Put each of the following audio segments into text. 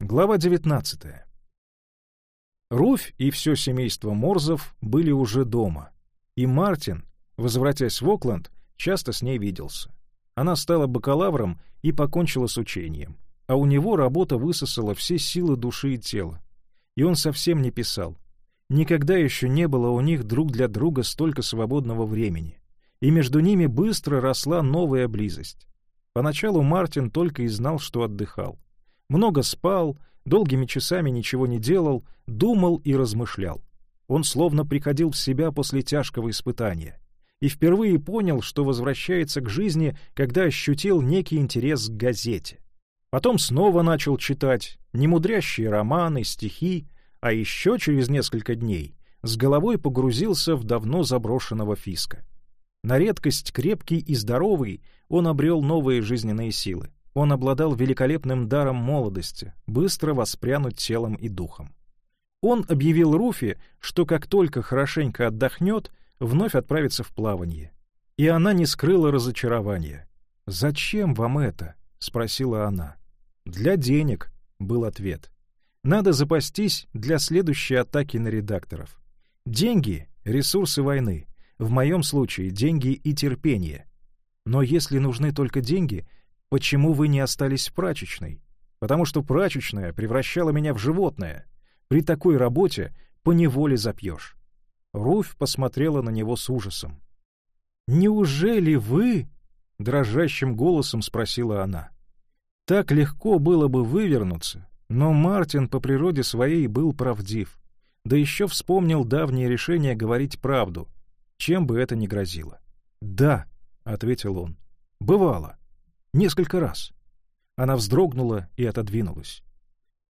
Глава 19. Руфь и все семейство Морзов были уже дома, и Мартин, возвратясь в Окленд, часто с ней виделся. Она стала бакалавром и покончила с учением, а у него работа высосала все силы души и тела. И он совсем не писал. Никогда еще не было у них друг для друга столько свободного времени, и между ними быстро росла новая близость. Поначалу Мартин только и знал, что отдыхал. Много спал, долгими часами ничего не делал, думал и размышлял. Он словно приходил в себя после тяжкого испытания и впервые понял, что возвращается к жизни, когда ощутил некий интерес к газете. Потом снова начал читать немудрящие романы, стихи, а еще через несколько дней с головой погрузился в давно заброшенного Фиска. На редкость крепкий и здоровый он обрел новые жизненные силы. Он обладал великолепным даром молодости, быстро воспрянуть телом и духом. Он объявил Руфи, что как только хорошенько отдохнет, вновь отправится в плавание. И она не скрыла разочарования. «Зачем вам это?» — спросила она. «Для денег», — был ответ. «Надо запастись для следующей атаки на редакторов. Деньги — ресурсы войны. В моем случае деньги и терпение. Но если нужны только деньги, почему вы не остались в прачечной? Потому что прачечная превращала меня в животное. При такой работе поневоле запьешь. Руфь посмотрела на него с ужасом. «Неужели вы?» — дрожащим голосом спросила она. Так легко было бы вывернуться, но Мартин по природе своей был правдив, да еще вспомнил давнее решение говорить правду, чем бы это ни грозило. «Да», — ответил он, — «бывало. Несколько раз». Она вздрогнула и отодвинулась.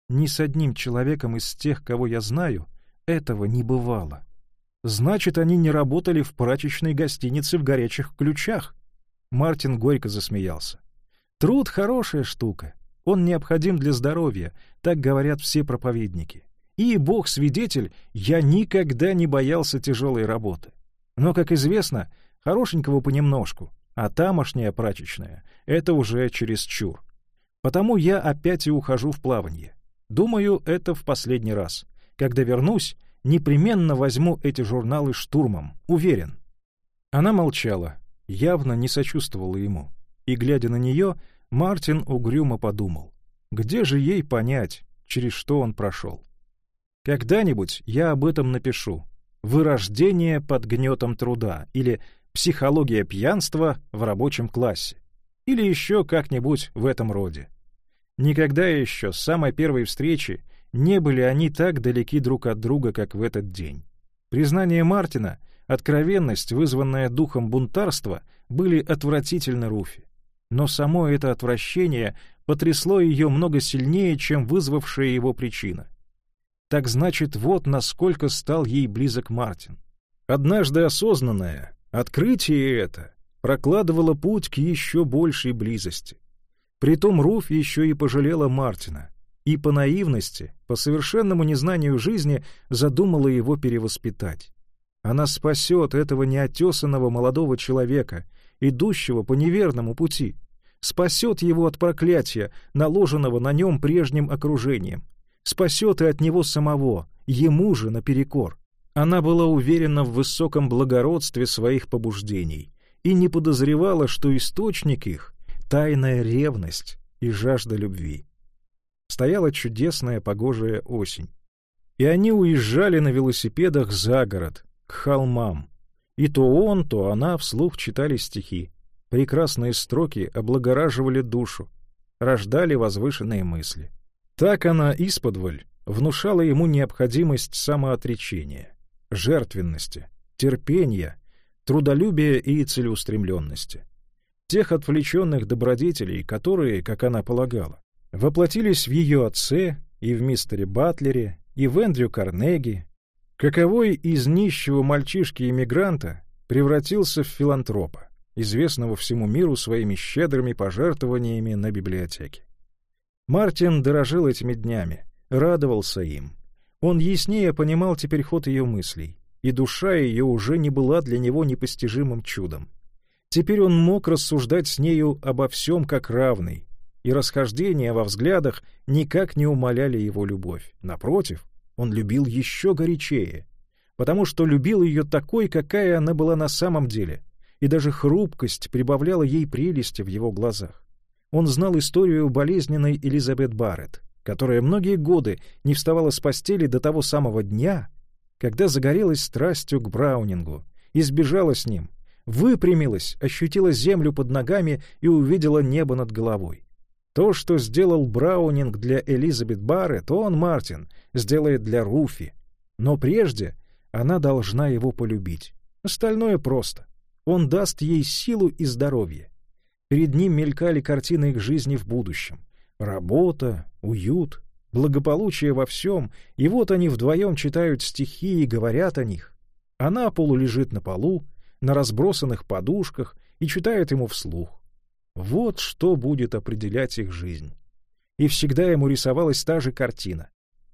«Ни с одним человеком из тех, кого я знаю, этого не бывало. Значит, они не работали в прачечной гостинице в горячих ключах». Мартин горько засмеялся. «Труд — хорошая штука. Он необходим для здоровья, так говорят все проповедники. И, бог свидетель, я никогда не боялся тяжелой работы. Но, как известно, хорошенького понемножку, а тамошняя прачечная — это уже чересчур. Потому я опять и ухожу в плавание. Думаю, это в последний раз. Когда вернусь, непременно возьму эти журналы штурмом, уверен. Она молчала, явно не сочувствовала ему. И, глядя на нее, Мартин угрюмо подумал, где же ей понять, через что он прошел. Когда-нибудь я об этом напишу, «Вырождение под гнетом труда» или «Психология пьянства в рабочем классе» или еще как-нибудь в этом роде. Никогда еще с самой первой встречи не были они так далеки друг от друга, как в этот день. Признание Мартина, откровенность, вызванная духом бунтарства, были отвратительны Руфи. Но само это отвращение потрясло ее много сильнее, чем вызвавшая его причина. Так значит, вот насколько стал ей близок Мартин. Однажды осознанное, открытие это прокладывало путь к еще большей близости. Притом Руф еще и пожалела Мартина, и по наивности, по совершенному незнанию жизни задумала его перевоспитать. Она спасет этого неотесанного молодого человека, идущего по неверному пути, спасет его от проклятия, наложенного на нем прежним окружением, спасет и от него самого, ему же наперекор. Она была уверена в высоком благородстве своих побуждений и не подозревала, что источник их — тайная ревность и жажда любви. Стояла чудесная погожая осень. И они уезжали на велосипедах за город, к холмам. И то он, то она вслух читали стихи. Прекрасные строки облагораживали душу, рождали возвышенные мысли. Так она исподволь внушала ему необходимость самоотречения, жертвенности, терпения, трудолюбия и целеустремленности. Тех отвлеченных добродетелей, которые, как она полагала, воплотились в ее отце и в мистере Батлере, и в Эндрю Карнеги, каковой из нищего мальчишки-иммигранта превратился в филантропа, известного всему миру своими щедрыми пожертвованиями на библиотеке. Мартин дорожил этими днями, радовался им. Он яснее понимал теперь ход ее мыслей, и душа ее уже не была для него непостижимым чудом. Теперь он мог рассуждать с нею обо всем как равный, и расхождения во взглядах никак не умаляли его любовь. Напротив, он любил еще горячее, потому что любил ее такой, какая она была на самом деле, и даже хрупкость прибавляла ей прелести в его глазах. Он знал историю болезненной Элизабет Барретт, которая многие годы не вставала с постели до того самого дня, когда загорелась страстью к Браунингу и сбежала с ним, выпрямилась, ощутила землю под ногами и увидела небо над головой. То, что сделал Браунинг для Элизабет Барретт, он, Мартин, сделает для Руфи. Но прежде она должна его полюбить. Остальное просто. Он даст ей силу и здоровье. Перед ним мелькали картины их жизни в будущем. Работа, уют, благополучие во всем, и вот они вдвоем читают стихи и говорят о них. Она полулежит на полу, на разбросанных подушках и читает ему вслух. Вот что будет определять их жизнь. И всегда ему рисовалась та же картина.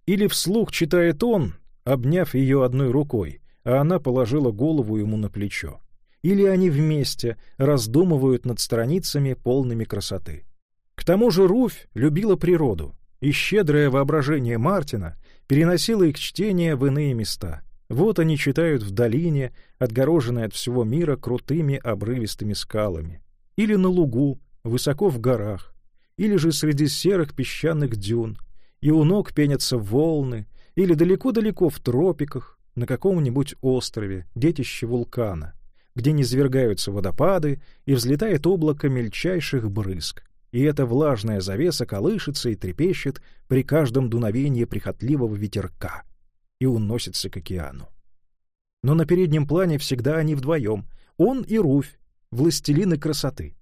Или вслух читает он, обняв ее одной рукой, а она положила голову ему на плечо. Или они вместе раздумывают над страницами, полными красоты. К тому же Руфь любила природу, и щедрое воображение Мартина переносило их чтение в иные места. Вот они читают в долине, отгороженной от всего мира крутыми обрывистыми скалами или на лугу, высоко в горах, или же среди серых песчаных дюн, и у ног пенятся волны, или далеко-далеко в тропиках, на каком-нибудь острове, детище вулкана, где низвергаются водопады и взлетает облако мельчайших брызг, и эта влажная завеса колышется и трепещет при каждом дуновении прихотливого ветерка и уносится к океану. Но на переднем плане всегда они вдвоем, он и Руфь, властелины красоты.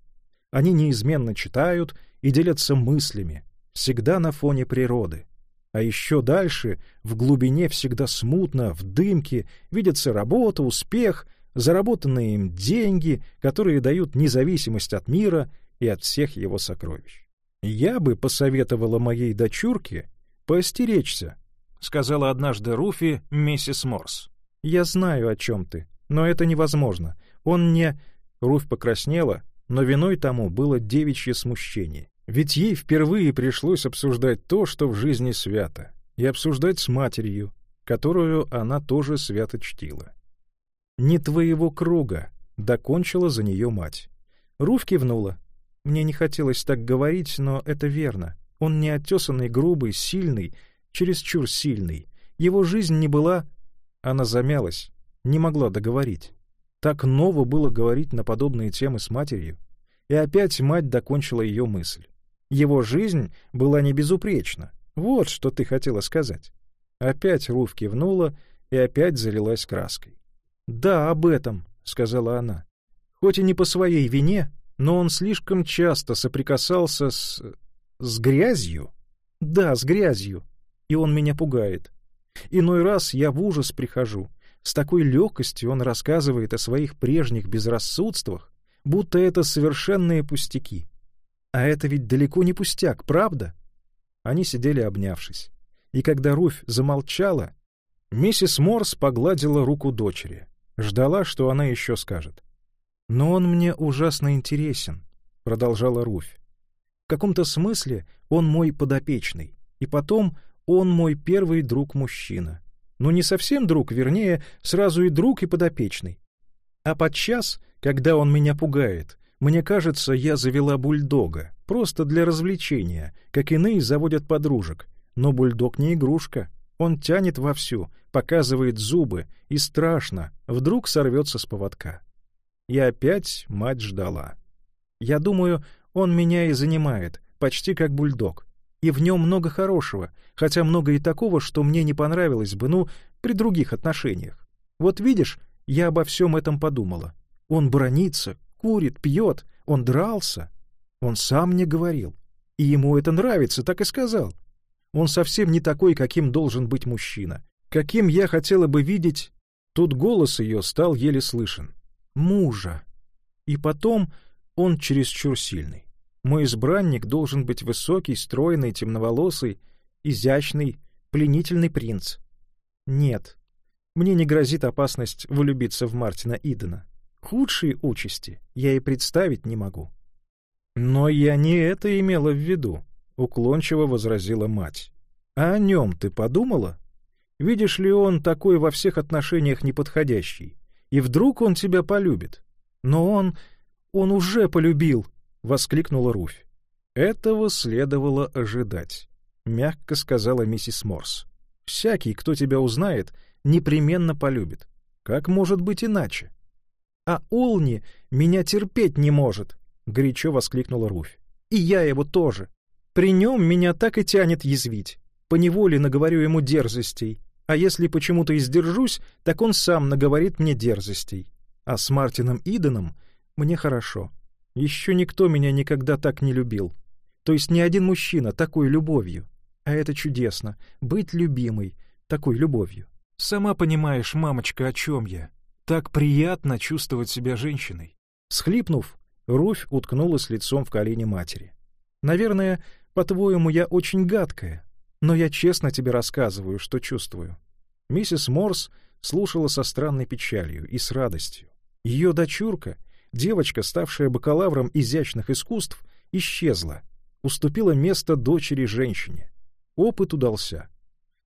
Они неизменно читают и делятся мыслями, всегда на фоне природы. А еще дальше, в глубине всегда смутно, в дымке, видится работа, успех, заработанные им деньги, которые дают независимость от мира и от всех его сокровищ. «Я бы посоветовала моей дочурке поостеречься», — сказала однажды Руфи миссис Морс. «Я знаю, о чем ты, но это невозможно. Он не...» Руфь покраснела, но виной тому было девичье смущение. Ведь ей впервые пришлось обсуждать то, что в жизни свято, и обсуждать с матерью, которую она тоже свято чтила. «Не твоего круга», — докончила за нее мать. Руфь кивнула. Мне не хотелось так говорить, но это верно. Он не отесанный, грубый, сильный, чересчур сильный. Его жизнь не была... Она замялась, не могла договорить. Так ново было говорить на подобные темы с матерью. И опять мать докончила ее мысль. Его жизнь была не безупречна. Вот что ты хотела сказать. Опять Руф кивнула и опять залилась краской. «Да, об этом», — сказала она. «Хоть и не по своей вине, но он слишком часто соприкасался с... с грязью. Да, с грязью. И он меня пугает. Иной раз я в ужас прихожу, с такой легкостью он рассказывает о своих прежних безрассудствах, будто это совершенные пустяки. А это ведь далеко не пустяк, правда? Они сидели обнявшись. И когда Руфь замолчала, миссис Морс погладила руку дочери, ждала, что она еще скажет. «Но он мне ужасно интересен», — продолжала Руфь. «В каком-то смысле он мой подопечный, и потом он мой первый друг-мужчина. Ну, не совсем друг, вернее, сразу и друг, и подопечный. А подчас, когда он меня пугает, мне кажется, я завела бульдога, просто для развлечения, как иные заводят подружек. Но бульдог не игрушка. Он тянет вовсю, показывает зубы, и страшно, вдруг сорвется с поводка. И опять мать ждала. Я думаю, он меня и занимает, почти как бульдог и в нем много хорошего, хотя много и такого, что мне не понравилось бы, ну, при других отношениях. Вот видишь, я обо всем этом подумала. Он бронится, курит, пьет, он дрался. Он сам мне говорил. И ему это нравится, так и сказал. Он совсем не такой, каким должен быть мужчина. Каким я хотела бы видеть... Тут голос ее стал еле слышен. Мужа. И потом он чересчур сильный. Мой избранник должен быть высокий, стройный, темноволосый, изящный, пленительный принц. Нет, мне не грозит опасность влюбиться в Мартина Идена. Худшие участи я и представить не могу. «Но я не это имела в виду», — уклончиво возразила мать. «А о нем ты подумала? Видишь ли, он такой во всех отношениях неподходящий, и вдруг он тебя полюбит. Но он... он уже полюбил!» — воскликнула Руфь. «Этого следовало ожидать», — мягко сказала миссис Морс. «Всякий, кто тебя узнает, непременно полюбит. Как может быть иначе?» «А Олни меня терпеть не может!» — горячо воскликнула Руфь. «И я его тоже. При нем меня так и тянет язвить. Поневоле наговорю ему дерзостей. А если почему-то издержусь, так он сам наговорит мне дерзостей. А с Мартином Иденом мне хорошо. Еще никто меня никогда так не любил. То есть ни один мужчина такой любовью. А это чудесно — быть любимой такой любовью. Сама понимаешь, мамочка, о чем я. Так приятно чувствовать себя женщиной. Схлипнув, Руфь уткнулась лицом в колени матери. «Наверное, по-твоему, я очень гадкая, но я честно тебе рассказываю, что чувствую». Миссис Морс слушала со странной печалью и с радостью. Ее дочурка, девочка, ставшая бакалавром изящных искусств, исчезла, уступила место дочери-женщине. Опыт удался.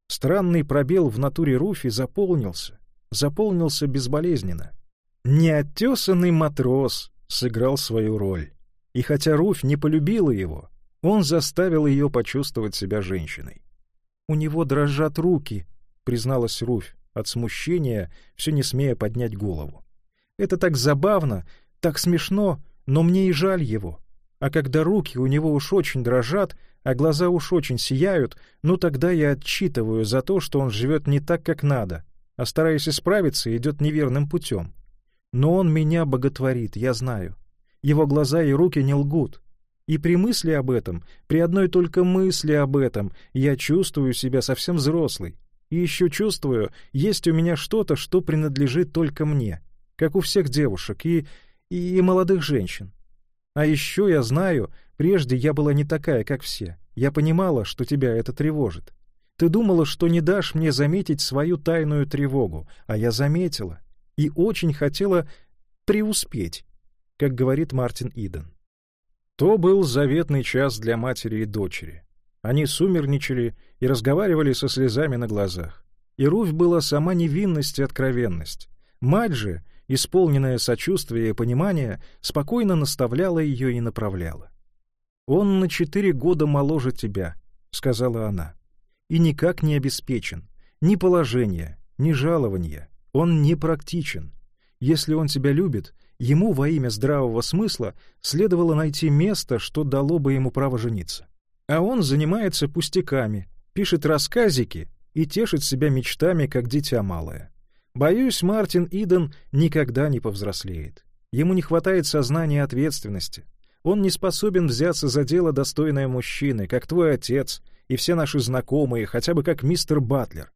Странный пробел в натуре Руфи заполнился, заполнился безболезненно. Неоттесанный матрос сыграл свою роль. И хотя Руфь не полюбила его, он заставил ее почувствовать себя женщиной. «У него дрожат руки», — призналась Руфь, от смущения, все не смея поднять голову. «Это так забавно, так смешно, но мне и жаль его. А когда руки у него уж очень дрожат, а глаза уж очень сияют, ну тогда я отчитываю за то, что он живет не так, как надо, а стараясь исправиться, идет неверным путем. Но он меня боготворит, я знаю. Его глаза и руки не лгут. И при мысли об этом, при одной только мысли об этом, я чувствую себя совсем взрослой. И еще чувствую, есть у меня что-то, что принадлежит только мне, как у всех девушек и, и, и молодых женщин. А еще я знаю, прежде я была не такая, как все. Я понимала, что тебя это тревожит. Ты думала, что не дашь мне заметить свою тайную тревогу, а я заметила. И очень хотела преуспеть, как говорит Мартин Иден. То был заветный час для матери и дочери. Они сумерничали и разговаривали со слезами на глазах. И Руфь была сама невинность и откровенность. Мать же — исполненная сочувствия и понимания, спокойно наставляла ее и направляла. «Он на четыре года моложе тебя», — сказала она, — «и никак не обеспечен, ни положения, ни жалования, он не практичен. Если он тебя любит, ему во имя здравого смысла следовало найти место, что дало бы ему право жениться. А он занимается пустяками, пишет рассказики и тешит себя мечтами, как дитя малое. Боюсь, Мартин Иден никогда не повзрослеет. Ему не хватает сознания ответственности. Он не способен взяться за дело достойное мужчины, как твой отец и все наши знакомые, хотя бы как мистер Батлер.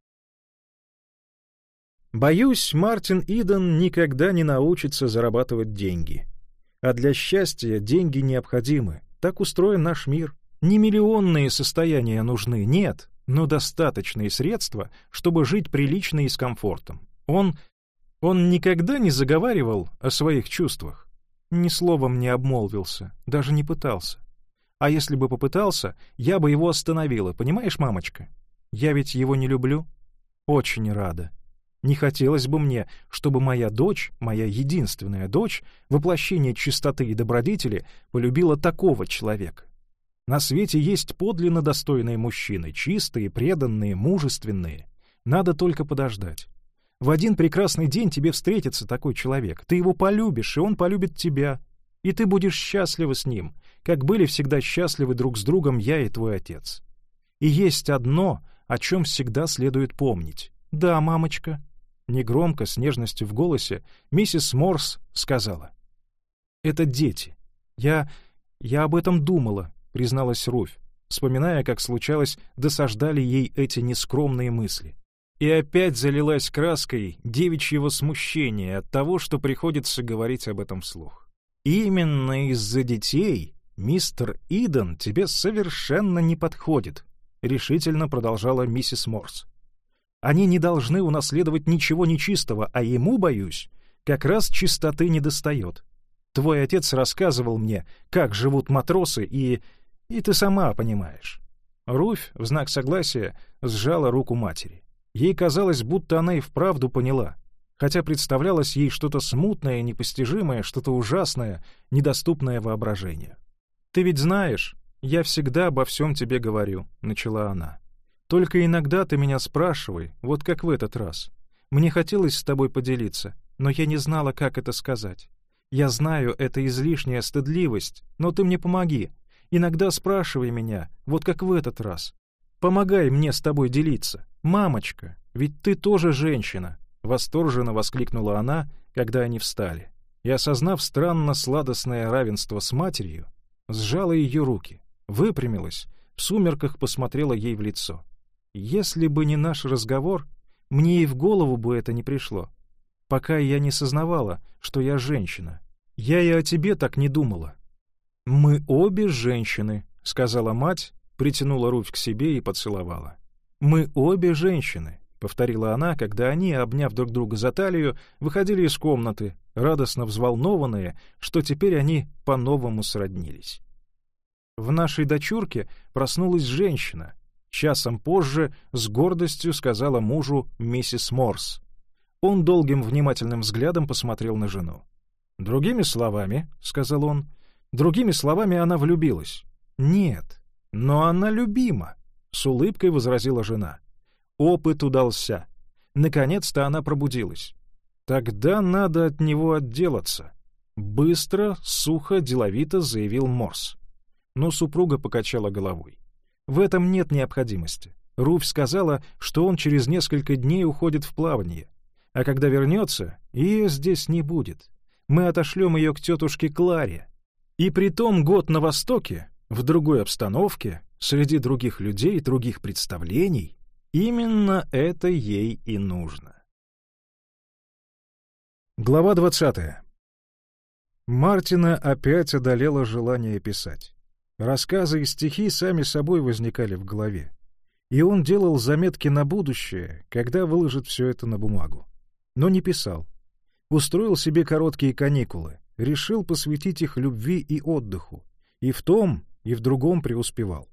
Боюсь, Мартин Иден никогда не научится зарабатывать деньги. А для счастья деньги необходимы. Так устроен наш мир. Не миллионные состояния нужны, нет, но достаточные средства, чтобы жить прилично и с комфортом. Он... он никогда не заговаривал о своих чувствах. Ни словом не обмолвился, даже не пытался. А если бы попытался, я бы его остановила, понимаешь, мамочка? Я ведь его не люблю. Очень рада. Не хотелось бы мне, чтобы моя дочь, моя единственная дочь, воплощение чистоты и добродетели, полюбила такого человека. На свете есть подлинно достойные мужчины, чистые, преданные, мужественные. Надо только подождать. В один прекрасный день тебе встретится такой человек. Ты его полюбишь, и он полюбит тебя. И ты будешь счастлива с ним, как были всегда счастливы друг с другом я и твой отец. И есть одно, о чем всегда следует помнить. Да, мамочка. Негромко, с нежностью в голосе, миссис Морс сказала. Это дети. Я... я об этом думала, призналась Руфь, вспоминая, как случалось, досаждали ей эти нескромные мысли и опять залилась краской девичьего смущения от того, что приходится говорить об этом вслух. «Именно из-за детей мистер Иден тебе совершенно не подходит», — решительно продолжала миссис Морс. «Они не должны унаследовать ничего нечистого, а ему, боюсь, как раз чистоты недостает. Твой отец рассказывал мне, как живут матросы, и... и ты сама понимаешь». Руфь, в знак согласия, сжала руку матери. Ей казалось, будто она и вправду поняла, хотя представлялось ей что-то смутное, непостижимое, что-то ужасное, недоступное воображению. «Ты ведь знаешь, я всегда обо всем тебе говорю», — начала она. «Только иногда ты меня спрашивай, вот как в этот раз. Мне хотелось с тобой поделиться, но я не знала, как это сказать. Я знаю, это излишняя стыдливость, но ты мне помоги. Иногда спрашивай меня, вот как в этот раз. Помогай мне с тобой делиться. Мамочка, ведь ты тоже женщина!» Восторженно воскликнула она, когда они встали. И, осознав странно сладостное равенство с матерью, сжала ее руки, выпрямилась, в сумерках посмотрела ей в лицо. «Если бы не наш разговор, мне и в голову бы это не пришло пока я не сознавала, что я женщина. Я и о тебе так не думала. «Мы обе женщины», — сказала мать, притянула Руфь к себе и поцеловала. «Мы обе женщины», — повторила она, когда они, обняв друг друга за талию, выходили из комнаты, радостно взволнованные, что теперь они по-новому сроднились. В нашей дочурке проснулась женщина. Часом позже с гордостью сказала мужу миссис Морс. Он долгим внимательным взглядом посмотрел на жену. «Другими словами», — сказал он, — «другими словами она влюбилась». «Нет, но она любима», — с улыбкой возразила жена. Опыт удался. Наконец-то она пробудилась. «Тогда надо от него отделаться», — быстро, сухо, деловито заявил Морс. Но супруга покачала головой. «В этом нет необходимости. Руфь сказала, что он через несколько дней уходит в плавание. А когда вернется, ее здесь не будет. Мы отошлем ее к тетушке Кларе. И при том год на Востоке, в другой обстановке, среди других людей, других представлений, именно это ей и нужно. Глава 20. Мартина опять одолело желание писать. Рассказы и стихи сами собой возникали в голове. И он делал заметки на будущее, когда выложит все это на бумагу но не писал. Устроил себе короткие каникулы, решил посвятить их любви и отдыху, и в том, и в другом преуспевал.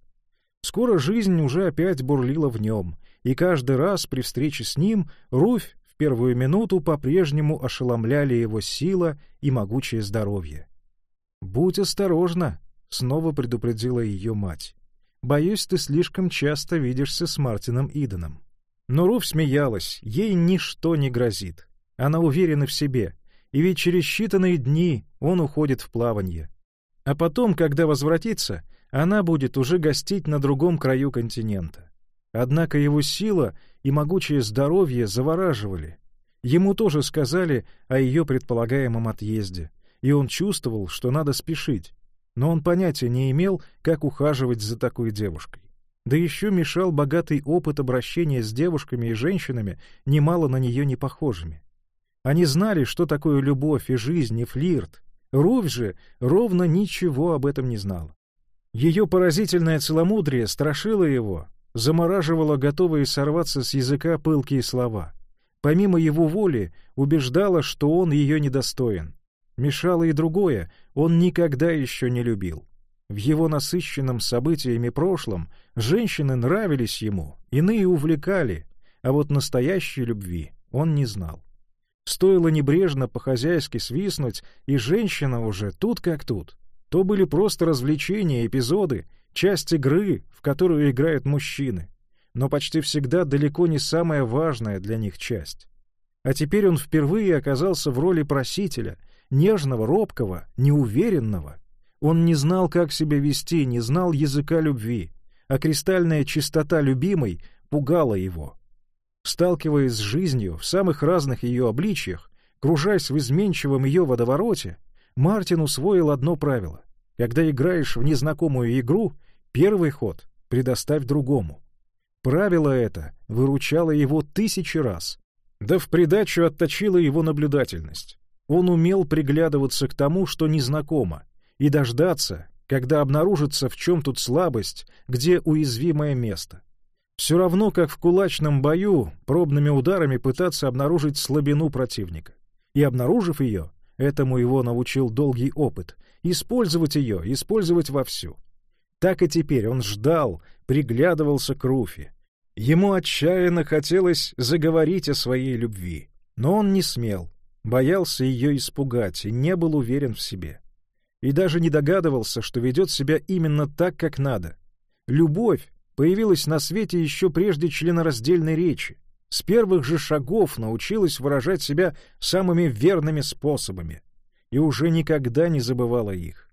Скоро жизнь уже опять бурлила в нем, и каждый раз при встрече с ним Руфь в первую минуту по-прежнему ошеломляли его сила и могучее здоровье. «Будь осторожна», — снова предупредила ее мать. «Боюсь, ты слишком часто видишься с Мартином Иденом». Но Руф смеялась, ей ничто не грозит. Она уверена в себе, и ведь через считанные дни он уходит в плавание. А потом, когда возвратится, она будет уже гостить на другом краю континента. Однако его сила и могучее здоровье завораживали. Ему тоже сказали о ее предполагаемом отъезде, и он чувствовал, что надо спешить, но он понятия не имел, как ухаживать за такой девушкой. Да еще мешал богатый опыт обращения с девушками и женщинами, немало на нее не похожими. Они знали, что такое любовь и жизнь, и флирт. Руфь же ровно ничего об этом не знала. Ее поразительное целомудрие страшило его, замораживало готовые сорваться с языка пылкие слова. Помимо его воли, убеждала, что он ее недостоин. Мешало и другое, он никогда еще не любил. В его насыщенном событиями прошлом женщины нравились ему, иные увлекали, а вот настоящей любви он не знал. Стоило небрежно по-хозяйски свистнуть, и женщина уже тут как тут. То были просто развлечения, эпизоды, часть игры, в которую играют мужчины, но почти всегда далеко не самая важная для них часть. А теперь он впервые оказался в роли просителя, нежного, робкого, неуверенного — он не знал, как себя вести, не знал языка любви, а кристальная чистота любимой пугала его. Сталкиваясь с жизнью в самых разных ее обличьях, кружась в изменчивом ее водовороте, Мартин усвоил одно правило. Когда играешь в незнакомую игру, первый ход предоставь другому. Правило это выручало его тысячи раз, да в придачу отточило его наблюдательность. Он умел приглядываться к тому, что незнакомо, и дождаться, когда обнаружится, в чем тут слабость, где уязвимое место. Все равно, как в кулачном бою, пробными ударами пытаться обнаружить слабину противника. И, обнаружив ее, Этому его научил долгий опыт. Использовать ее, использовать вовсю. Так и теперь он ждал, приглядывался к Руфи. Ему отчаянно хотелось заговорить о своей любви, но он не смел, боялся ее испугать и не был уверен в себе. И даже не догадывался, что ведет себя именно так, как надо. Любовь появилась на свете еще прежде членораздельной речи. С первых же шагов научилась выражать себя самыми верными способами и уже никогда не забывала их.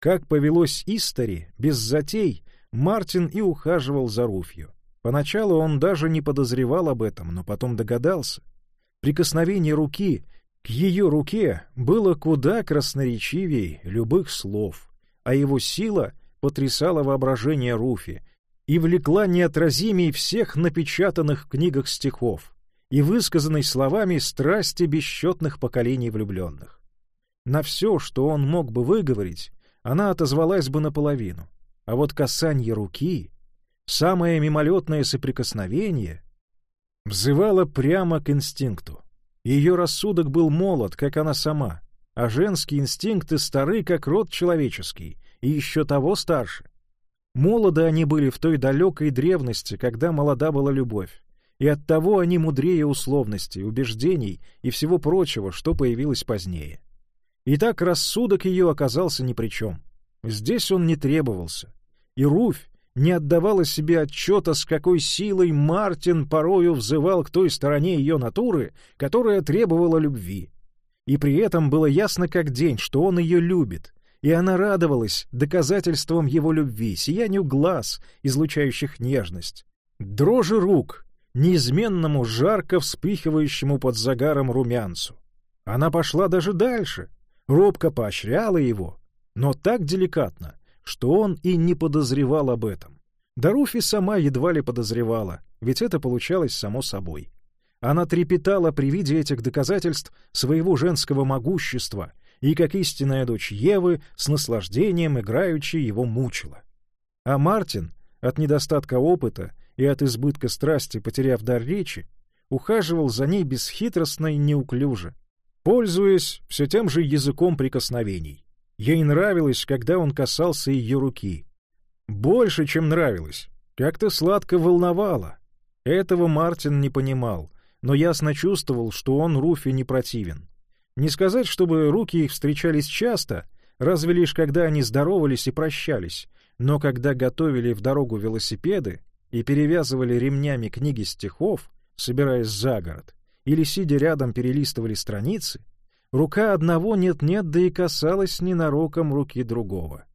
Как повелось Истори, без затей, Мартин и ухаживал за Руфью. Поначалу он даже не подозревал об этом, но потом догадался. Прикосновение руки к ее руке было куда красноречивее любых слов, а его сила потрясала воображение Руфи и влекла неотразимей всех напечатанных в книгах стихов и высказанной словами страсти бесчетных поколений влюбленных. На все, что он мог бы выговорить, она отозвалась бы наполовину, а вот касание руки, самое мимолетное соприкосновение, взывало прямо к инстинкту. Ее рассудок был молод, как она сама, а женские инстинкты стары, как род человеческий, и еще того старше. Молоды они были в той далекой древности, когда молода была любовь, и оттого они мудрее условностей, убеждений и всего прочего, что появилось позднее. Итак, рассудок ее оказался ни при чем. Здесь он не требовался. И Руфь не отдавала себе отчета, с какой силой Мартин порою взывал к той стороне ее натуры, которая требовала любви. И при этом было ясно как день, что он ее любит, и она радовалась доказательствам его любви, сиянию глаз, излучающих нежность, дрожи рук, неизменному жарко вспыхивающему под загаром румянцу. Она пошла даже дальше, робко поощряла его, но так деликатно, что он и не подозревал об этом. Даруфи сама едва ли подозревала, ведь это получалось само собой. Она трепетала при виде этих доказательств своего женского могущества и, как истинная дочь Евы, с наслаждением играючи его мучила. А Мартин, от недостатка опыта и от избытка страсти, потеряв дар речи, ухаживал за ней бесхитростно и неуклюже, пользуясь все тем же языком прикосновений. Ей нравилось, когда он касался ее руки. Больше, чем нравилось. Как-то сладко волновало. Этого Мартин не понимал, но ясно чувствовал, что он Руфи не противен. Не сказать, чтобы руки их встречались часто, разве лишь когда они здоровались и прощались, но когда готовили в дорогу велосипеды и перевязывали ремнями книги стихов, собираясь за город, или, сидя рядом, перелистывали страницы, Рука одного нет-нет, да и касалась ненароком руки другого.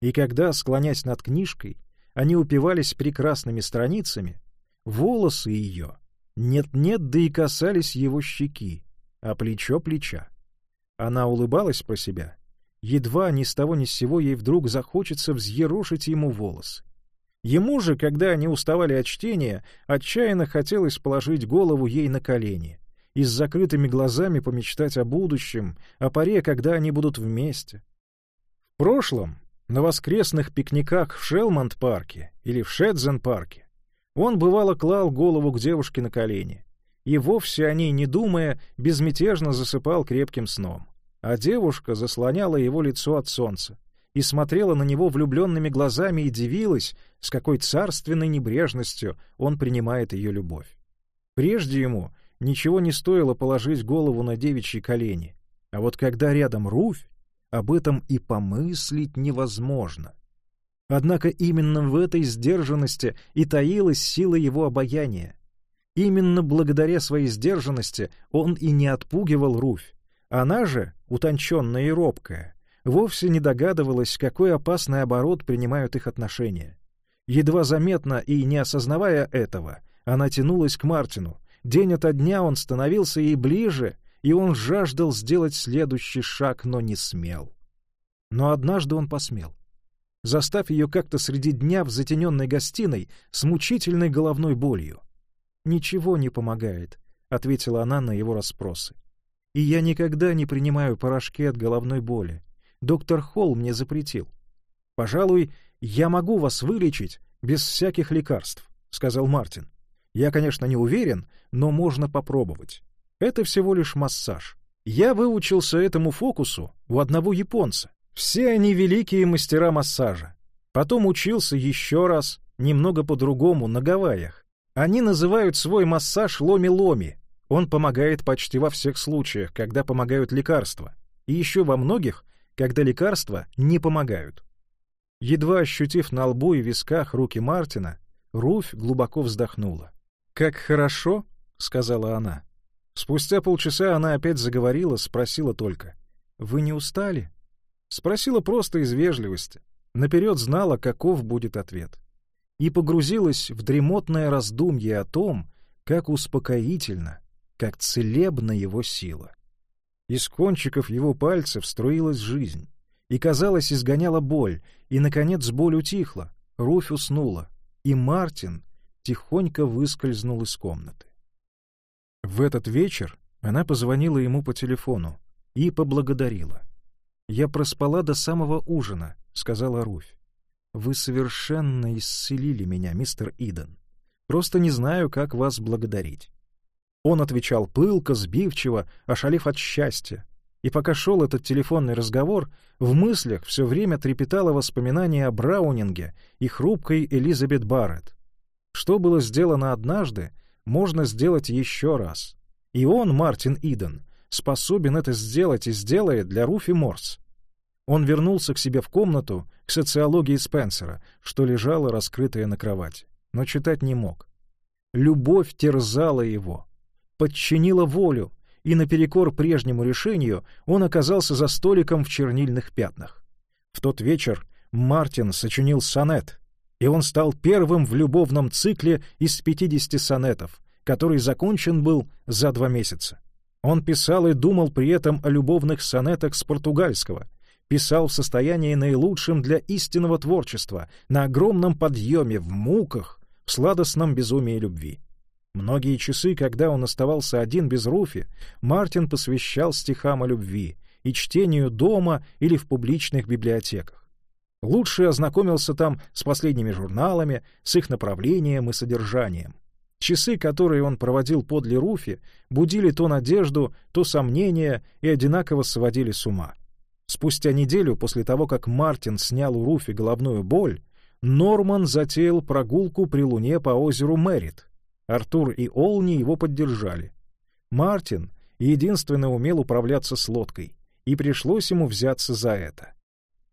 И когда, склонясь над книжкой, они упивались прекрасными страницами, волосы ее нет-нет, да и касались его щеки, а плечо плеча. Она улыбалась про себя. Едва ни с того ни с сего ей вдруг захочется взъерошить ему волосы. Ему же, когда они уставали от чтения, отчаянно хотелось положить голову ей на колени — и с закрытыми глазами помечтать о будущем, о паре, когда они будут вместе. В прошлом, на воскресных пикниках в Шелмонт-парке или в Шедзен-парке, он бывало клал голову к девушке на колени, и вовсе о ней не думая, безмятежно засыпал крепким сном. А девушка заслоняла его лицо от солнца и смотрела на него влюбленными глазами и дивилась, с какой царственной небрежностью он принимает ее любовь. Прежде ему ничего не стоило положить голову на девичьи колени. А вот когда рядом Руфь, об этом и помыслить невозможно. Однако именно в этой сдержанности и таилась сила его обаяния. Именно благодаря своей сдержанности он и не отпугивал Руфь. Она же, утонченная и робкая, вовсе не догадывалась, какой опасный оборот принимают их отношения. Едва заметно и не осознавая этого, она тянулась к Мартину, День ото дня он становился ей ближе, и он жаждал сделать следующий шаг, но не смел. Но однажды он посмел. Заставь ее как-то среди дня в затененной гостиной с мучительной головной болью. «Ничего не помогает», — ответила она на его расспросы. «И я никогда не принимаю порошки от головной боли. Доктор Холл мне запретил. Пожалуй, я могу вас вылечить без всяких лекарств», — сказал Мартин. Я, конечно, не уверен, но можно попробовать. Это всего лишь массаж. Я выучился этому фокусу у одного японца. Все они великие мастера массажа. Потом учился еще раз, немного по-другому, на Гавайях. Они называют свой массаж ломи-ломи. Он помогает почти во всех случаях, когда помогают лекарства. И еще во многих, когда лекарства не помогают. Едва ощутив на лбу и висках руки Мартина, Руфь глубоко вздохнула. «Как хорошо!» — сказала она. Спустя полчаса она опять заговорила, спросила только. «Вы не устали?» Спросила просто из вежливости. Наперед знала, каков будет ответ. И погрузилась в дремотное раздумье о том, как успокоительно, как целебна его сила. Из кончиков его пальцев струилась жизнь, и, казалось, изгоняла боль, и, наконец, боль утихла, Руфь уснула, и Мартин тихонько выскользнул из комнаты. В этот вечер она позвонила ему по телефону и поблагодарила. «Я проспала до самого ужина», — сказала Руфь. «Вы совершенно исцелили меня, мистер Иден. Просто не знаю, как вас благодарить». Он отвечал пылко, сбивчиво, ошалев от счастья. И пока шел этот телефонный разговор, в мыслях все время трепетало воспоминание о Браунинге и хрупкой Элизабет Барретт. Что было сделано однажды, можно сделать еще раз. И он, Мартин Иден, способен это сделать и сделает для Руфи Морс. Он вернулся к себе в комнату, к социологии Спенсера, что лежало раскрытое на кровати, но читать не мог. Любовь терзала его, подчинила волю, и наперекор прежнему решению он оказался за столиком в чернильных пятнах. В тот вечер Мартин сочинил сонет, и он стал первым в любовном цикле из 50 сонетов, который закончен был за два месяца. Он писал и думал при этом о любовных сонетах с португальского, писал в состоянии наилучшем для истинного творчества, на огромном подъеме, в муках, в сладостном безумии любви. Многие часы, когда он оставался один без Руфи, Мартин посвящал стихам о любви и чтению дома или в публичных библиотеках. Лучше ознакомился там с последними журналами, с их направлением и содержанием. Часы, которые он проводил подле Руфи, будили то надежду, то сомнения и одинаково сводили с ума. Спустя неделю после того, как Мартин снял у Руфи головную боль, Норман затеял прогулку при луне по озеру Мэрит. Артур и Олни его поддержали. Мартин единственно умел управляться с лодкой, и пришлось ему взяться за это.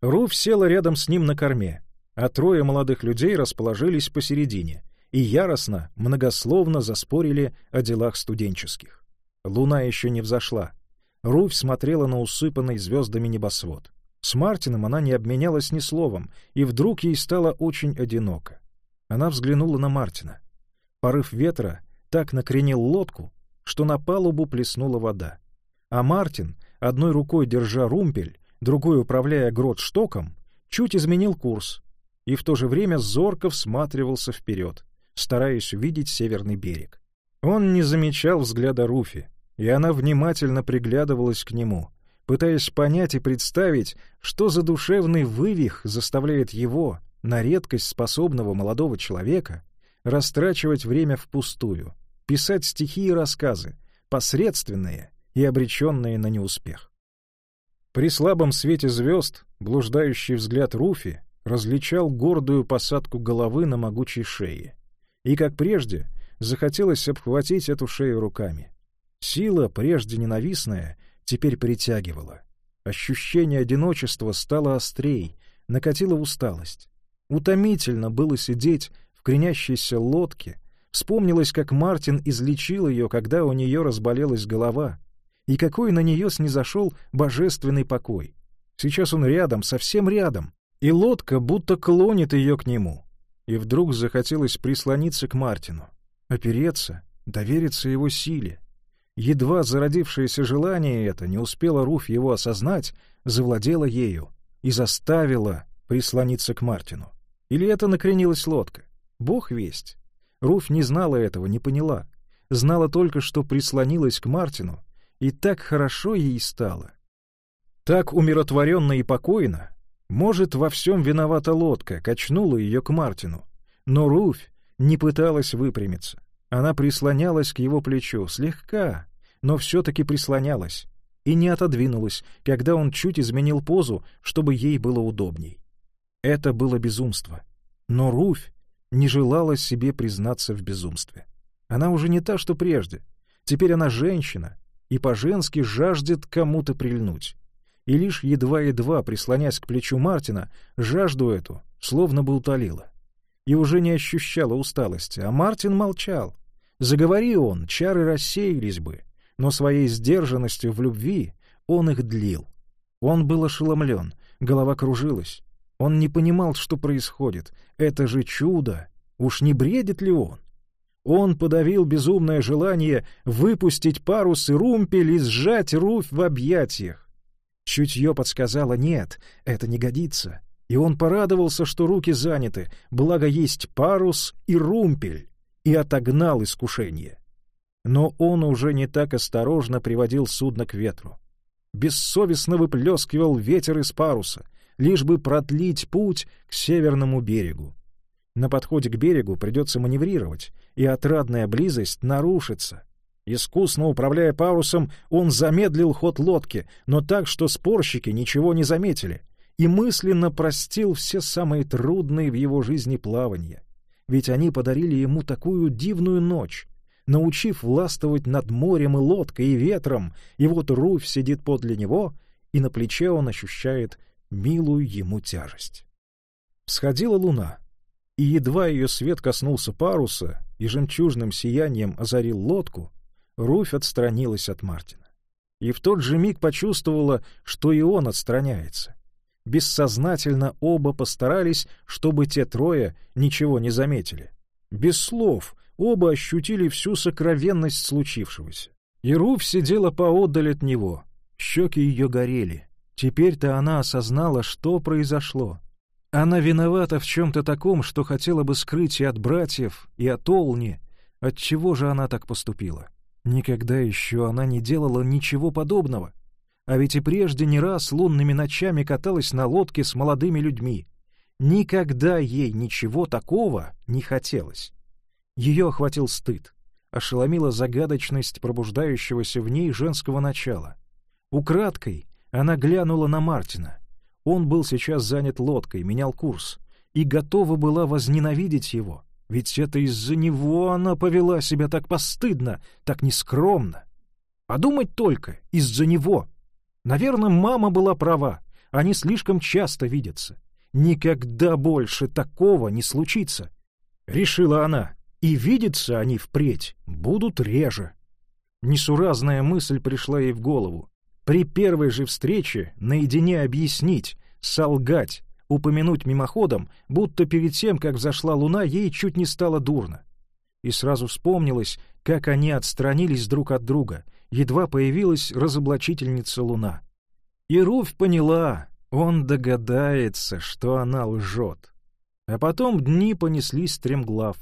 Руф села рядом с ним на корме, а трое молодых людей расположились посередине и яростно, многословно заспорили о делах студенческих. Луна еще не взошла. Руфь смотрела на усыпанный звездами небосвод. С Мартином она не обменялась ни словом, и вдруг ей стало очень одиноко. Она взглянула на Мартина. Порыв ветра так накренил лодку, что на палубу плеснула вода. А Мартин, одной рукой держа румпель, другой, управляя грот штоком, чуть изменил курс и в то же время зорко всматривался вперед, стараясь увидеть северный берег. Он не замечал взгляда Руфи, и она внимательно приглядывалась к нему, пытаясь понять и представить, что за душевный вывих заставляет его, на редкость способного молодого человека, растрачивать время впустую, писать стихи и рассказы, посредственные и обреченные на неуспех. При слабом свете звезд блуждающий взгляд Руфи различал гордую посадку головы на могучей шее. И, как прежде, захотелось обхватить эту шею руками. Сила, прежде ненавистная, теперь притягивала. Ощущение одиночества стало острей, накатила усталость. Утомительно было сидеть в кренящейся лодке. Вспомнилось, как Мартин излечил ее, когда у нее разболелась голова — и какой на нее снизошел божественный покой. Сейчас он рядом, совсем рядом, и лодка будто клонит ее к нему. И вдруг захотелось прислониться к Мартину, опереться, довериться его силе. Едва зародившееся желание это, не успела Руф его осознать, завладела ею и заставила прислониться к Мартину. Или это накренилась лодка? Бог весть. Руф не знала этого, не поняла. Знала только, что прислонилась к Мартину и так хорошо ей стало. Так умиротворенно и покойно. Может, во всем виновата лодка, качнула ее к Мартину. Но Руфь не пыталась выпрямиться. Она прислонялась к его плечу, слегка, но все-таки прислонялась. и не отодвинулась, когда он чуть изменил позу, чтобы ей было удобней. Это было безумство. Но Руфь не желала себе признаться в безумстве. Она уже не та, что прежде. Теперь она женщина, и по-женски жаждет кому-то прильнуть. И лишь едва-едва, прислонясь к плечу Мартина, жажду эту словно бы утолила. И уже не ощущала усталости, а Мартин молчал. Заговори он, чары рассеялись бы, но своей сдержанностью в любви он их длил. Он был ошеломлен, голова кружилась. Он не понимал, что происходит. Это же чудо! Уж не бредит ли он? Он подавил безумное желание выпустить парус и румпель и сжать Руфь в объятиях. Чутье подсказало «нет, это не годится». И он порадовался, что руки заняты, благо есть парус и румпель, и отогнал искушение. Но он уже не так осторожно приводил судно к ветру. Бессовестно выплескивал ветер из паруса, лишь бы продлить путь к северному берегу. На подходе к берегу придется маневрировать, и отрадная близость нарушится. Искусно управляя парусом, он замедлил ход лодки, но так, что спорщики ничего не заметили, и мысленно простил все самые трудные в его жизни плавания. Ведь они подарили ему такую дивную ночь, научив властвовать над морем и лодкой, и ветром, и вот Руфь сидит подле него, и на плече он ощущает милую ему тяжесть. Всходила луна — и едва ее свет коснулся паруса и жемчужным сиянием озарил лодку, Руфь отстранилась от Мартина. И в тот же миг почувствовала, что и он отстраняется. Бессознательно оба постарались, чтобы те трое ничего не заметили. Без слов оба ощутили всю сокровенность случившегося. И Руфь сидела поодаль от него. Щеки ее горели. Теперь-то она осознала, что произошло. Она виновата в чем-то таком, что хотела бы скрыть и от братьев, и от Олни. Отчего же она так поступила? Никогда еще она не делала ничего подобного. А ведь и прежде не раз лунными ночами каталась на лодке с молодыми людьми. Никогда ей ничего такого не хотелось. Ее охватил стыд, ошеломила загадочность пробуждающегося в ней женского начала. Украдкой она глянула на Мартина — он был сейчас занят лодкой, менял курс, и готова была возненавидеть его, ведь это из-за него она повела себя так постыдно, так нескромно. Подумать только, из-за него. Наверное, мама была права, они слишком часто видятся. Никогда больше такого не случится, — решила она, и видеться они впредь будут реже. Несуразная мысль пришла ей в голову. При первой же встрече наедине объяснить, солгать, упомянуть мимоходом, будто перед тем, как взошла луна, ей чуть не стало дурно. И сразу вспомнилось, как они отстранились друг от друга, едва появилась разоблачительница луна. И Руфь поняла, он догадается, что она лжет. А потом дни понеслись стремглав.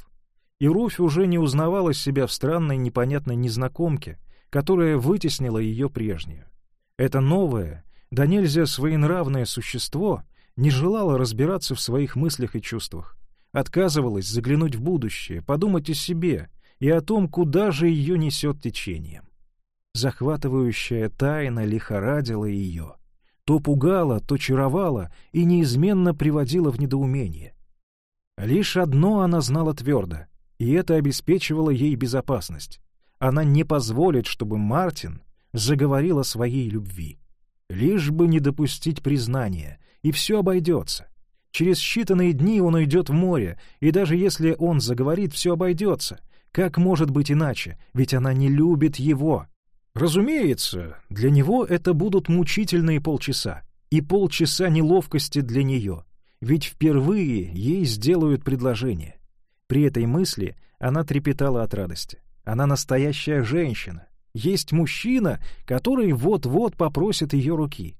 И Руфь уже не узнавала себя в странной непонятной незнакомке, которая вытеснила ее прежнюю. Это новое, да нельзя своенравное существо не желало разбираться в своих мыслях и чувствах, отказывалось заглянуть в будущее, подумать о себе и о том, куда же ее несет течением. Захватывающая тайна лихорадила ее, то пугала, то чаровала и неизменно приводила в недоумение. Лишь одно она знала твердо, и это обеспечивало ей безопасность. Она не позволит, чтобы Мартин заговорил о своей любви. Лишь бы не допустить признания, и все обойдется. Через считанные дни он уйдет в море, и даже если он заговорит, все обойдется. Как может быть иначе? Ведь она не любит его. Разумеется, для него это будут мучительные полчаса. И полчаса неловкости для нее. Ведь впервые ей сделают предложение. При этой мысли она трепетала от радости. Она настоящая женщина. Есть мужчина, который вот-вот попросит ее руки.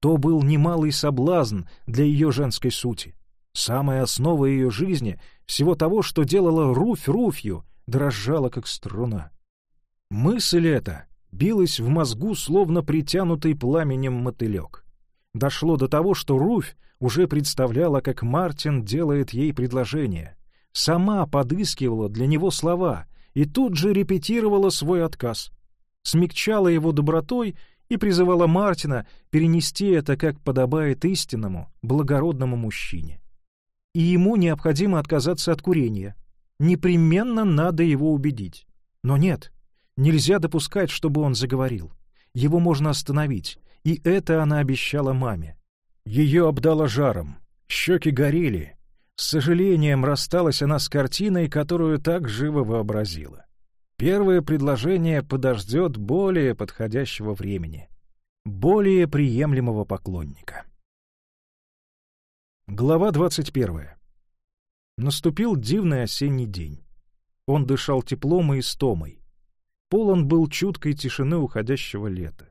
То был немалый соблазн для ее женской сути. Самая основа ее жизни, всего того, что делала Руфь Руфью, дрожала, как струна. Мысль эта билась в мозгу, словно притянутый пламенем мотылек. Дошло до того, что Руфь уже представляла, как Мартин делает ей предложение. Сама подыскивала для него слова и тут же репетировала свой отказ — смягчала его добротой и призывала Мартина перенести это, как подобает истинному, благородному мужчине. И ему необходимо отказаться от курения. Непременно надо его убедить. Но нет, нельзя допускать, чтобы он заговорил. Его можно остановить, и это она обещала маме. Ее обдало жаром, щеки горели. С сожалением рассталась она с картиной, которую так живо вообразила. Первое предложение подождет более подходящего времени, более приемлемого поклонника. Глава 21. Наступил дивный осенний день. Он дышал теплом и истомой. Полон был чуткой тишины уходящего лета.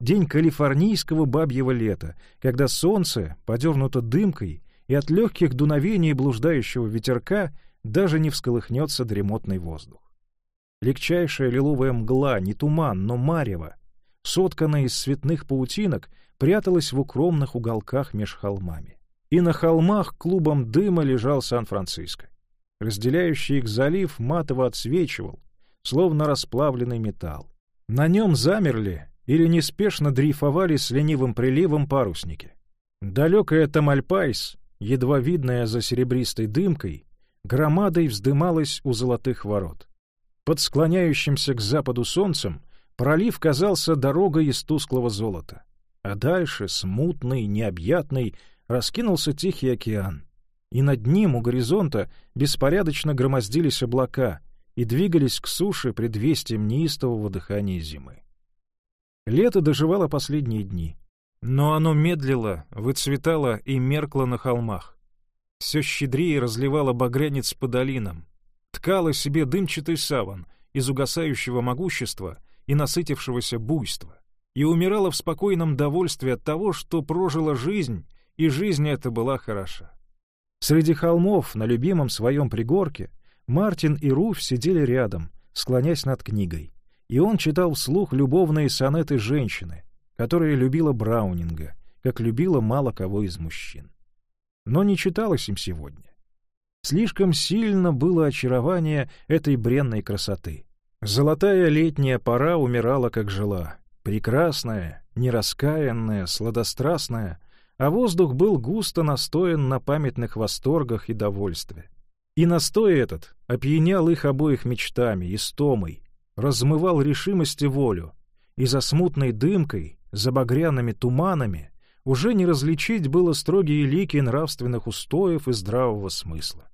День калифорнийского бабьего лета, когда солнце, подернуто дымкой, и от легких дуновений блуждающего ветерка даже не всколыхнется дремотный воздух. Легчайшая лиловая мгла, не туман, но марево, сотканная из цветных паутинок, пряталась в укромных уголках меж холмами. И на холмах клубом дыма лежал Сан-Франциско. Разделяющий их залив матово отсвечивал, словно расплавленный металл. На нем замерли или неспешно дрейфовали с ленивым приливом парусники. Далекая Тамальпайс, едва видная за серебристой дымкой, громадой вздымалась у золотых ворот. Под склоняющимся к западу солнцем пролив казался дорогой из тусклого золота. А дальше, смутный, необъятный, раскинулся Тихий океан. И над ним, у горизонта, беспорядочно громоздились облака и двигались к суше предвестием неистового дыхания зимы. Лето доживало последние дни. Но оно медлило, выцветало и меркло на холмах. Все щедрее разливало багрянец по долинам, ткала себе дымчатый саван из угасающего могущества и насытившегося буйства, и умирала в спокойном довольстве от того, что прожила жизнь, и жизнь эта была хороша. Среди холмов, на любимом своем пригорке, Мартин и Руф сидели рядом, склонясь над книгой, и он читал вслух любовные сонеты женщины, которая любила Браунинга, как любила мало кого из мужчин. Но не читалось им сегодня. Слишком сильно было очарование этой бренной красоты. Золотая летняя пора умирала, как жила. Прекрасная, нераскаянная, сладострастная, а воздух был густо настоен на памятных восторгах и довольстве. И настой этот опьянял их обоих мечтами, истомой, размывал решимость и волю, и за смутной дымкой, за багряными туманами уже не различить было строгие лики нравственных устоев и здравого смысла.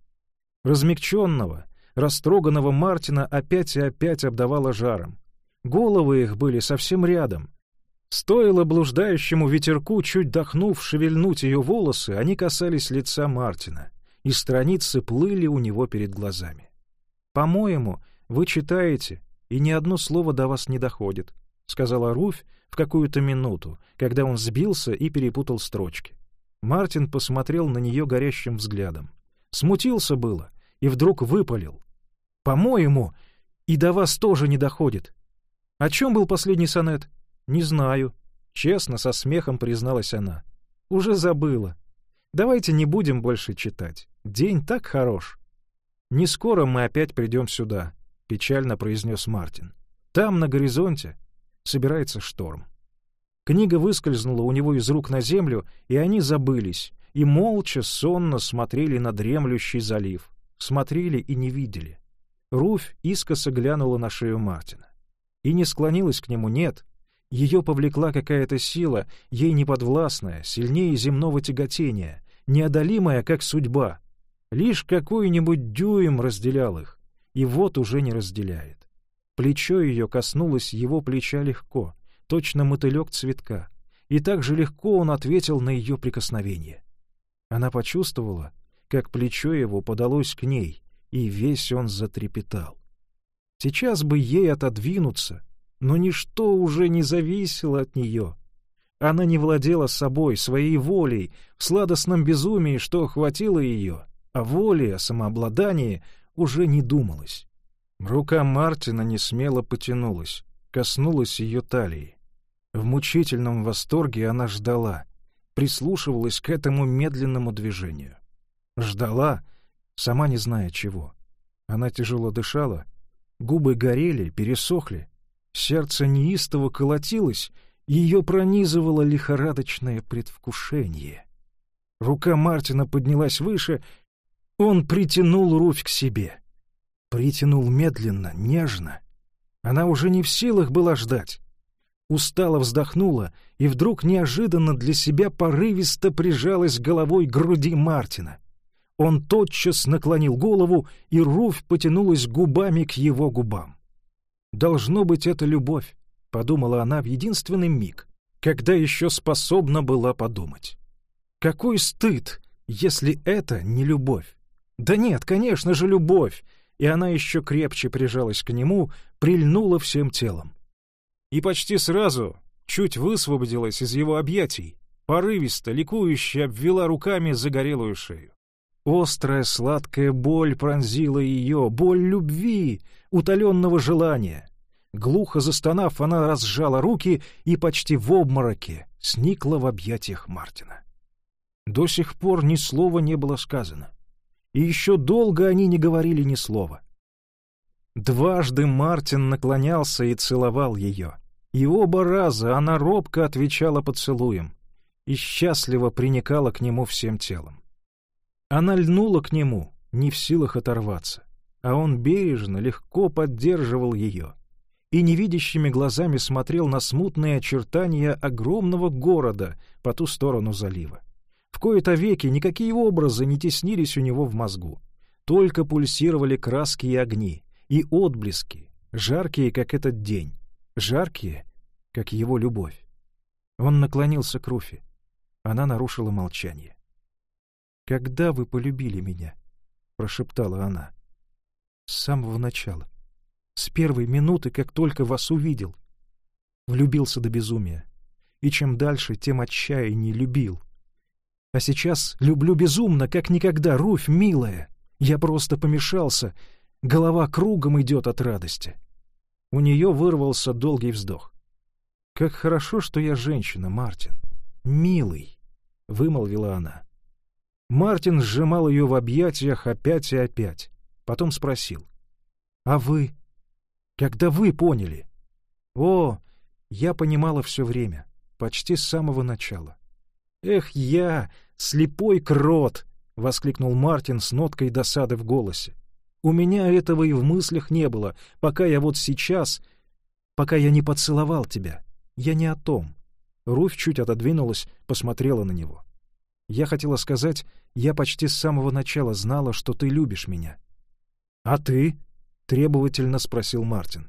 Размягченного, растроганного Мартина опять и опять обдавало жаром. Головы их были совсем рядом. Стоило блуждающему ветерку, чуть дохнув, шевельнуть ее волосы, они касались лица Мартина, и страницы плыли у него перед глазами. «По-моему, вы читаете, и ни одно слово до вас не доходит», — сказала Руфь в какую-то минуту, когда он сбился и перепутал строчки. Мартин посмотрел на нее горящим взглядом. Смутился было и вдруг выпалил. «По-моему, и до вас тоже не доходит. О чем был последний сонет?» «Не знаю», — честно, со смехом призналась она. «Уже забыла. Давайте не будем больше читать. День так хорош». «Не скоро мы опять придем сюда», — печально произнес Мартин. «Там, на горизонте, собирается шторм». Книга выскользнула у него из рук на землю, и они забылись, и молча, сонно смотрели на дремлющий залив. Смотрели и не видели. Руфь искоса глянула на шею Мартина. И не склонилась к нему, нет. Ее повлекла какая-то сила, ей неподвластная, сильнее земного тяготения, неодолимая, как судьба. Лишь какой-нибудь дюйм разделял их, и вот уже не разделяет. Плечо ее коснулось его плеча легко, точно мотылек цветка, и так же легко он ответил на ее прикосновение. Она почувствовала, как плечо его подалось к ней, и весь он затрепетал. Сейчас бы ей отодвинуться, но ничто уже не зависело от нее. Она не владела собой, своей волей, в сладостном безумии, что охватило ее, а воле, о самообладании уже не думалось. Рука Мартина не смело потянулась, коснулась ее талии. В мучительном восторге она ждала, прислушивалась к этому медленному движению. Ждала, сама не зная чего. Она тяжело дышала, губы горели, пересохли, сердце неистово колотилось, Ее пронизывало лихорадочное предвкушение. Рука Мартина поднялась выше, он притянул Руфь к себе. Притянул медленно, нежно. Она уже не в силах была ждать. Устало вздохнула и вдруг неожиданно для себя порывисто прижалась головой к груди Мартина. Он тотчас наклонил голову, и Руфь потянулась губами к его губам. «Должно быть, это любовь», — подумала она в единственный миг, когда еще способна была подумать. «Какой стыд, если это не любовь!» «Да нет, конечно же, любовь!» И она еще крепче прижалась к нему, прильнула всем телом. И почти сразу чуть высвободилась из его объятий, порывисто, ликующе обвела руками загорелую шею. Острая сладкая боль пронзила ее, боль любви, утоленного желания. Глухо застонав, она разжала руки и почти в обмороке сникла в объятиях Мартина. До сих пор ни слова не было сказано. И еще долго они не говорили ни слова. Дважды Мартин наклонялся и целовал ее. И оба раза она робко отвечала поцелуем и счастливо приникала к нему всем телом. Она льнула к нему, не в силах оторваться, а он бережно, легко поддерживал ее и невидящими глазами смотрел на смутные очертания огромного города по ту сторону залива. В кои-то веки никакие образы не теснились у него в мозгу. Только пульсировали краски и огни, и отблески, жаркие, как этот день, жаркие, как его любовь. Он наклонился к Руфи. Она нарушила молчание. «Когда вы полюбили меня?» — прошептала она. «С самого начала. С первой минуты, как только вас увидел. Влюбился до безумия. И чем дальше, тем отчаяннее любил. А сейчас люблю безумно, как никогда, Руфь, милая. Я просто помешался. Голова кругом идет от радости». У нее вырвался долгий вздох. «Как хорошо, что я женщина, Мартин. Милый», — вымолвила она. Мартин сжимал ее в объятиях опять и опять. Потом спросил. «А вы? Когда вы поняли?» «О, я понимала все время, почти с самого начала». «Эх, я, слепой крот!» — воскликнул Мартин с ноткой досады в голосе. «У меня этого и в мыслях не было, пока я вот сейчас... Пока я не поцеловал тебя. Я не о том». Руфь чуть отодвинулась, посмотрела на него. Я хотела сказать, я почти с самого начала знала, что ты любишь меня. — А ты? — требовательно спросил Мартин.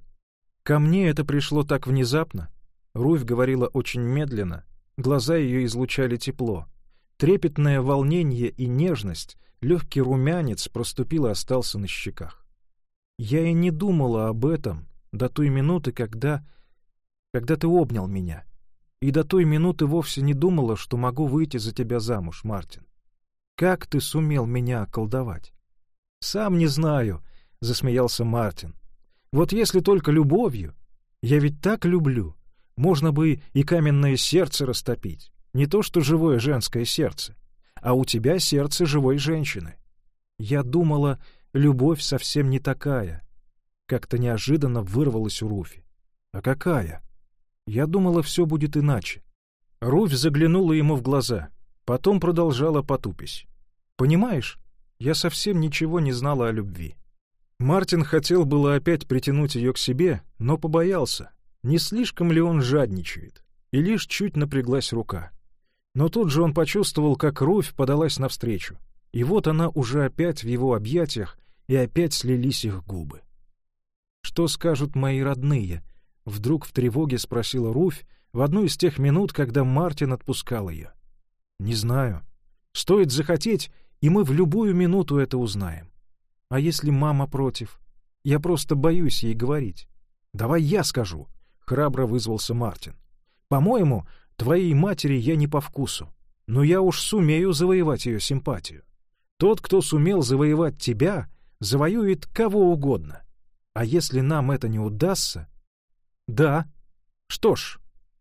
Ко мне это пришло так внезапно. Руфь говорила очень медленно, глаза ее излучали тепло. Трепетное волнение и нежность, легкий румянец проступил и остался на щеках. Я и не думала об этом до той минуты, когда... когда ты обнял меня и до той минуты вовсе не думала, что могу выйти за тебя замуж, Мартин. Как ты сумел меня околдовать? — Сам не знаю, — засмеялся Мартин. — Вот если только любовью. Я ведь так люблю. Можно бы и каменное сердце растопить. Не то что живое женское сердце. А у тебя сердце живой женщины. Я думала, любовь совсем не такая. Как-то неожиданно вырвалась у Руфи. А какая? — я думала, все будет иначе. Руфь заглянула ему в глаза, потом продолжала потупись. «Понимаешь, я совсем ничего не знала о любви». Мартин хотел было опять притянуть ее к себе, но побоялся, не слишком ли он жадничает, и лишь чуть напряглась рука. Но тут же он почувствовал, как Руфь подалась навстречу, и вот она уже опять в его объятиях, и опять слились их губы. «Что скажут мои родные?» Вдруг в тревоге спросила Руфь в одну из тех минут, когда Мартин отпускал ее. «Не знаю. Стоит захотеть, и мы в любую минуту это узнаем. А если мама против? Я просто боюсь ей говорить. Давай я скажу», — храбро вызвался Мартин. «По-моему, твоей матери я не по вкусу, но я уж сумею завоевать ее симпатию. Тот, кто сумел завоевать тебя, завоюет кого угодно. А если нам это не удастся, «Да. Что ж,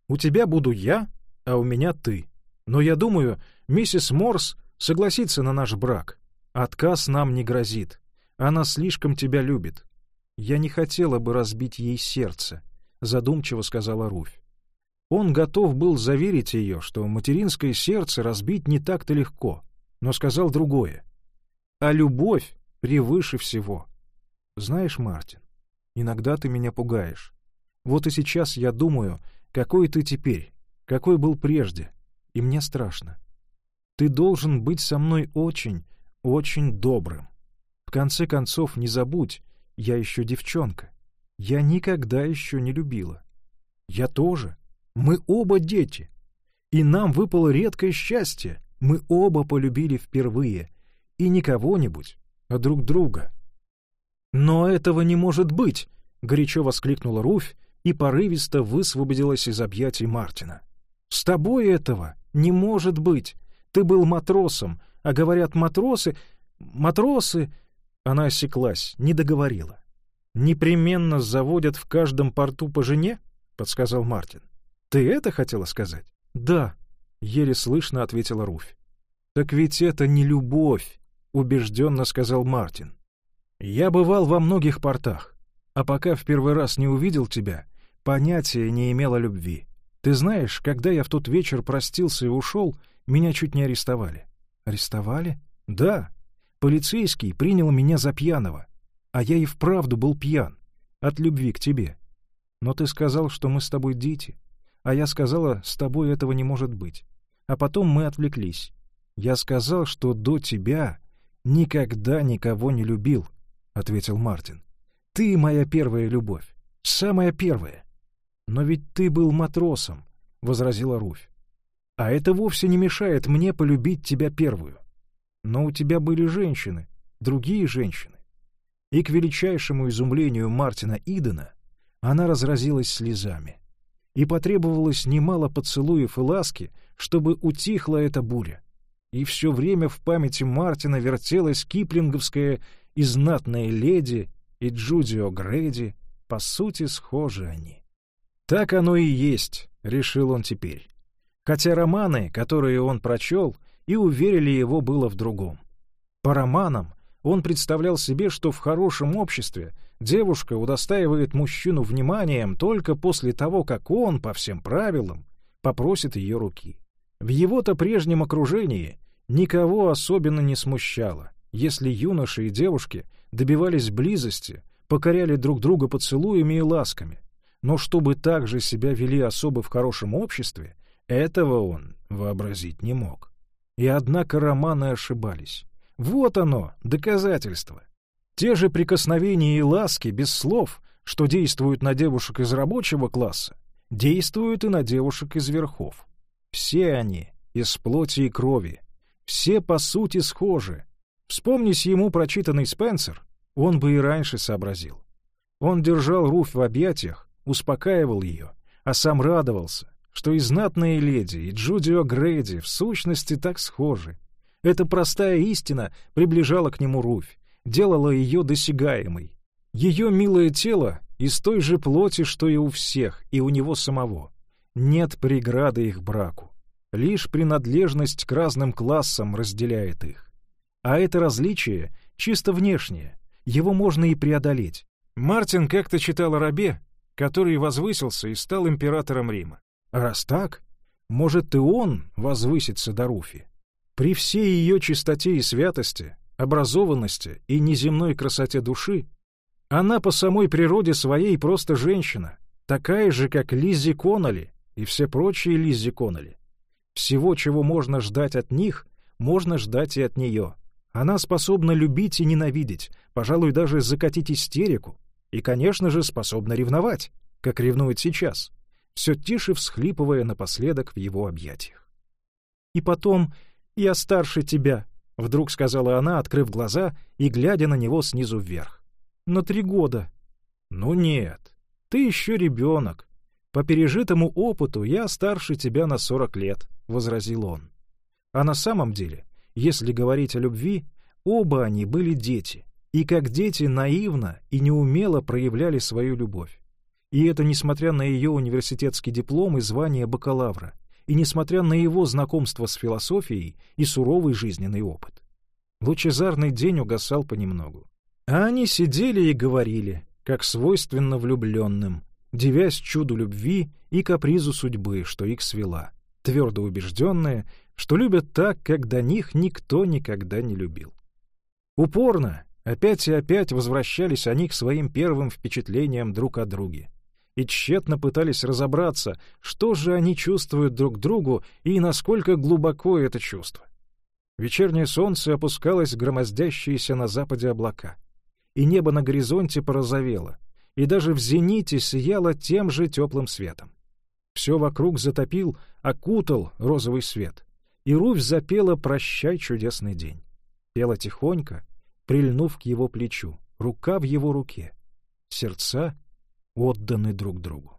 у тебя буду я, а у меня ты. Но я думаю, миссис Морс согласится на наш брак. Отказ нам не грозит. Она слишком тебя любит. Я не хотела бы разбить ей сердце», — задумчиво сказала Руфь. Он готов был заверить ее, что материнское сердце разбить не так-то легко, но сказал другое. А любовь превыше всего. Знаешь, Мартин, иногда ты меня пугаешь. Вот и сейчас я думаю, какой ты теперь, какой был прежде, и мне страшно. Ты должен быть со мной очень, очень добрым. В конце концов, не забудь, я еще девчонка. Я никогда еще не любила. Я тоже. Мы оба дети. И нам выпало редкое счастье. Мы оба полюбили впервые. И не кого-нибудь, а друг друга. «Но этого не может быть!» — горячо воскликнула Руфь и порывисто высвободилась из объятий Мартина. «С тобой этого не может быть! Ты был матросом, а говорят матросы... Матросы...» Она осеклась, не договорила. «Непременно заводят в каждом порту по жене?» — подсказал Мартин. «Ты это хотела сказать?» «Да», — еле слышно ответила Руфь. «Так ведь это не любовь», — убежденно сказал Мартин. «Я бывал во многих портах, а пока в первый раз не увидел тебя, понятия не имел о любви. Ты знаешь, когда я в тот вечер простился и ушел, меня чуть не арестовали». «Арестовали?» «Да. Полицейский принял меня за пьяного, а я и вправду был пьян, от любви к тебе. Но ты сказал, что мы с тобой дети, а я сказала, с тобой этого не может быть. А потом мы отвлеклись. Я сказал, что до тебя никогда никого не любил, — ответил Мартин. Ты моя первая любовь, самая первая. Но ведь ты был матросом, — возразила Руфь. А это вовсе не мешает мне полюбить тебя первую. Но у тебя были женщины, другие женщины. И к величайшему изумлению Мартина Идена она разразилась слезами. И потребовалось немало поцелуев и ласки, чтобы утихла эта буря. И все время в памяти Мартина вертелась киплинговская и знатная леди, и Джудио Грейди, по сути, схожи они. Так оно и есть, — решил он теперь. Хотя романы, которые он прочел, и уверили его было в другом. По романам он представлял себе, что в хорошем обществе девушка удостаивает мужчину вниманием только после того, как он, по всем правилам, попросит ее руки. В его-то прежнем окружении никого особенно не смущало, если юноши и девушки добивались близости, покоряли друг друга поцелуями и ласками. Но чтобы так же себя вели особо в хорошем обществе, этого он вообразить не мог. И однако романы ошибались. Вот оно, доказательство. Те же прикосновения и ласки без слов, что действуют на девушек из рабочего класса, действуют и на девушек из верхов. Все они из плоти и крови, все по сути схожи. Вспомнись ему прочитанный Спенсер, он бы и раньше сообразил. Он держал Руфь в объятиях, успокаивал ее, а сам радовался, что и знатные леди, и Джудио Грейди в сущности так схожи. Эта простая истина приближала к нему Руфь, делала ее досягаемой. Ее милое тело из той же плоти, что и у всех, и у него самого. Нет преграды их браку. Лишь принадлежность к разным классам разделяет их. А это различие чисто внешнее, его можно и преодолеть. Мартин как-то читал о рабе, который возвысился и стал императором Рима. Раз так, может и он возвысится до Руфи. При всей ее чистоте и святости, образованности и неземной красоте души, она по самой природе своей просто женщина, такая же, как Лиззи Конноли и все прочие Лиззи Конноли. Всего, чего можно ждать от них, можно ждать и от нее. Она способна любить и ненавидеть, пожалуй, даже закатить истерику, и, конечно же, способна ревновать, как ревнует сейчас все тише всхлипывая напоследок в его объятиях. «И потом, я старше тебя», — вдруг сказала она, открыв глаза и глядя на него снизу вверх. «На три года». «Ну нет, ты еще ребенок. По пережитому опыту я старше тебя на сорок лет», — возразил он. А на самом деле, если говорить о любви, оба они были дети, и как дети наивно и неумело проявляли свою любовь. И это несмотря на ее университетский диплом и звание бакалавра, и несмотря на его знакомство с философией и суровый жизненный опыт. Лучезарный день угасал понемногу. А они сидели и говорили, как свойственно влюбленным, девясь чуду любви и капризу судьбы, что их свела, твердо убежденные, что любят так, как до них никто никогда не любил. Упорно, опять и опять возвращались они к своим первым впечатлениям друг о друге и тщетно пытались разобраться, что же они чувствуют друг другу и насколько глубоко это чувство. Вечернее солнце опускалось в громоздящиеся на западе облака, и небо на горизонте порозовело, и даже в зените сияло тем же теплым светом. Все вокруг затопил, окутал розовый свет, и Руфь запела «Прощай, чудесный день». Пела тихонько, прильнув к его плечу, рука в его руке. Сердца отданы друг другу.